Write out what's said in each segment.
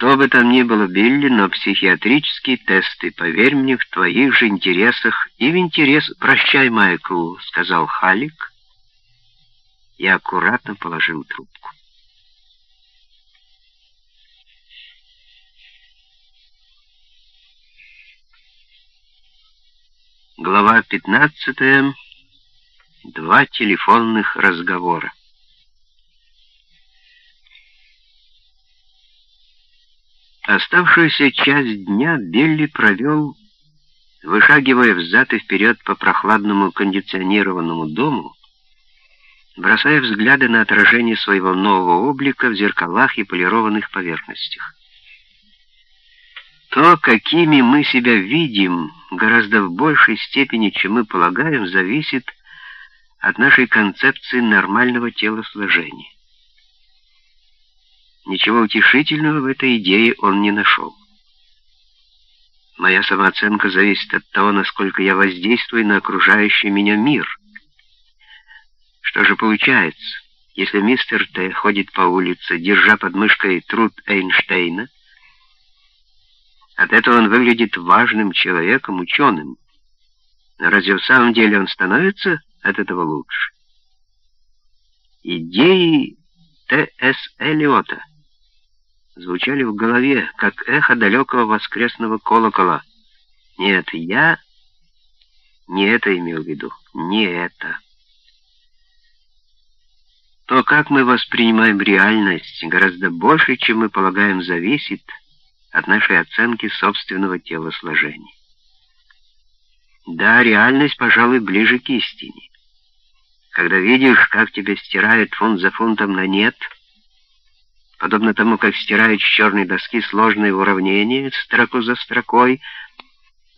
Что бы там ни было, Билли, но психиатрические тесты, поверь мне, в твоих же интересах и в интерес... Прощай, Майкл, — сказал Халик. Я аккуратно положил трубку. Глава 15. Два телефонных разговора. Оставшуюся часть дня Белли провел, вышагивая взад и вперед по прохладному кондиционированному дому, бросая взгляды на отражение своего нового облика в зеркалах и полированных поверхностях. То, какими мы себя видим, гораздо в большей степени, чем мы полагаем, зависит от нашей концепции нормального телосложения. Ничего утешительного в этой идее он не нашел. Моя самооценка зависит от того, насколько я воздействую на окружающий меня мир. Что же получается, если мистер Т. ходит по улице, держа под мышкой труд Эйнштейна, от этого он выглядит важным человеком, ученым. Но разве в самом деле он становится от этого лучше? Идеи Т.С. Эллиота звучали в голове, как эхо далекого воскресного колокола. Нет, я не это имел в виду, не это. То, как мы воспринимаем реальность, гораздо больше, чем мы полагаем, зависит от нашей оценки собственного телосложения. Да, реальность, пожалуй, ближе к истине. Когда видишь, как тебя стирают фунт за фунтом на «нет», подобно тому, как стирают с черной доски сложные уравнения строку за строкой,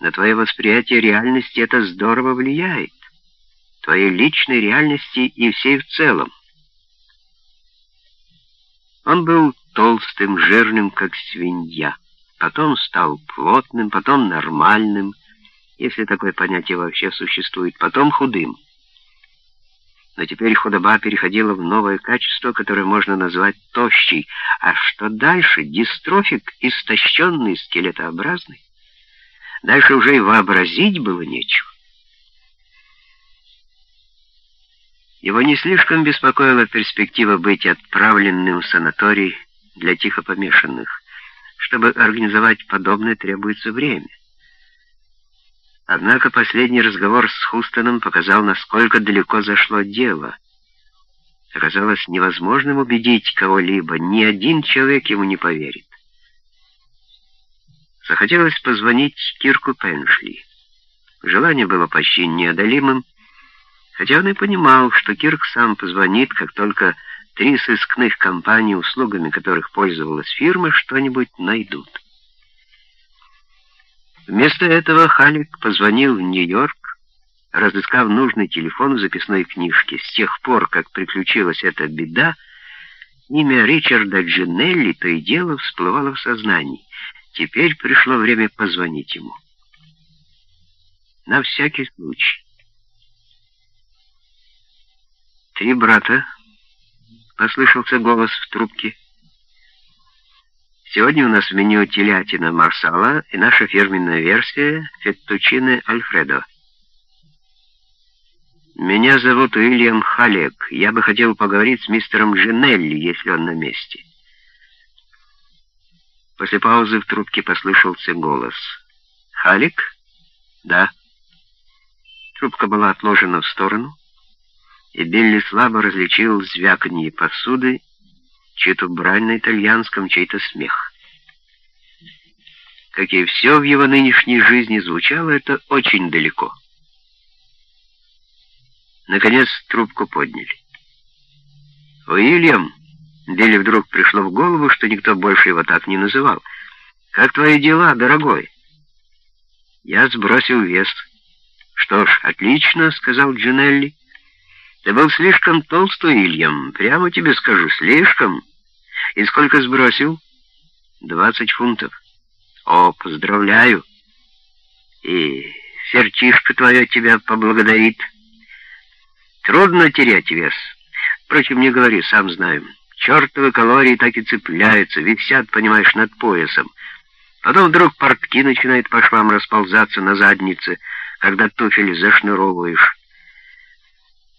на твое восприятие реальности это здорово влияет, твоей личной реальности и всей в целом. Он был толстым, жирным, как свинья потом стал плотным, потом нормальным, если такое понятие вообще существует, потом худым. Но теперь худоба переходила в новое качество, которое можно назвать тощий. А что дальше? Дистрофик, истощенный, скелетообразный? Дальше уже и вообразить было нечего. Его не слишком беспокоила перспектива быть отправленным в санаторий для тихопомешанных. Чтобы организовать подобное, требуется время. Однако последний разговор с Хустоном показал, насколько далеко зашло дело. Оказалось невозможным убедить кого-либо, ни один человек ему не поверит. Захотелось позвонить Кирку Пеншли. Желание было почти неодолимым, хотя он и понимал, что Кирк сам позвонит, как только Три сыскных компаний, услугами которых пользовалась фирма, что-нибудь найдут. Вместо этого Халик позвонил в Нью-Йорк, разыскав нужный телефон в записной книжке. С тех пор, как приключилась эта беда, имя Ричарда Джинелли то и дело всплывало в сознании. Теперь пришло время позвонить ему. На всякий случай. Три брата послышался голос в трубке. Сегодня у нас в меню телятина марсала и наша фирменная версия феттучины альфредо. Меня зовут Уильям Халек. Я бы хотел поговорить с мистером Джинелли, если он на месте. После паузы в трубке послышался голос. «Халик?» «Да». Трубка была отложена в сторону и Билли слабо различил звяканье посуды, чью-то брань на итальянском, чей-то смех. Как и все в его нынешней жизни, звучало это очень далеко. Наконец трубку подняли. «Уильям!» Билли вдруг пришло в голову, что никто больше его так не называл. «Как твои дела, дорогой?» «Я сбросил вес». «Что ж, отлично», — сказал Джинелли. Ты был слишком толстой, Ильям, прямо тебе скажу, слишком. И сколько сбросил? Двадцать фунтов. О, поздравляю. И серчишка твоя тебя поблагодарит. Трудно терять вес. Впрочем, не говори, сам знаю. Чертовы калории так и цепляются, висят, понимаешь, над поясом. Потом вдруг портки начинают по швам расползаться на заднице, когда туфель зашнуровываешь.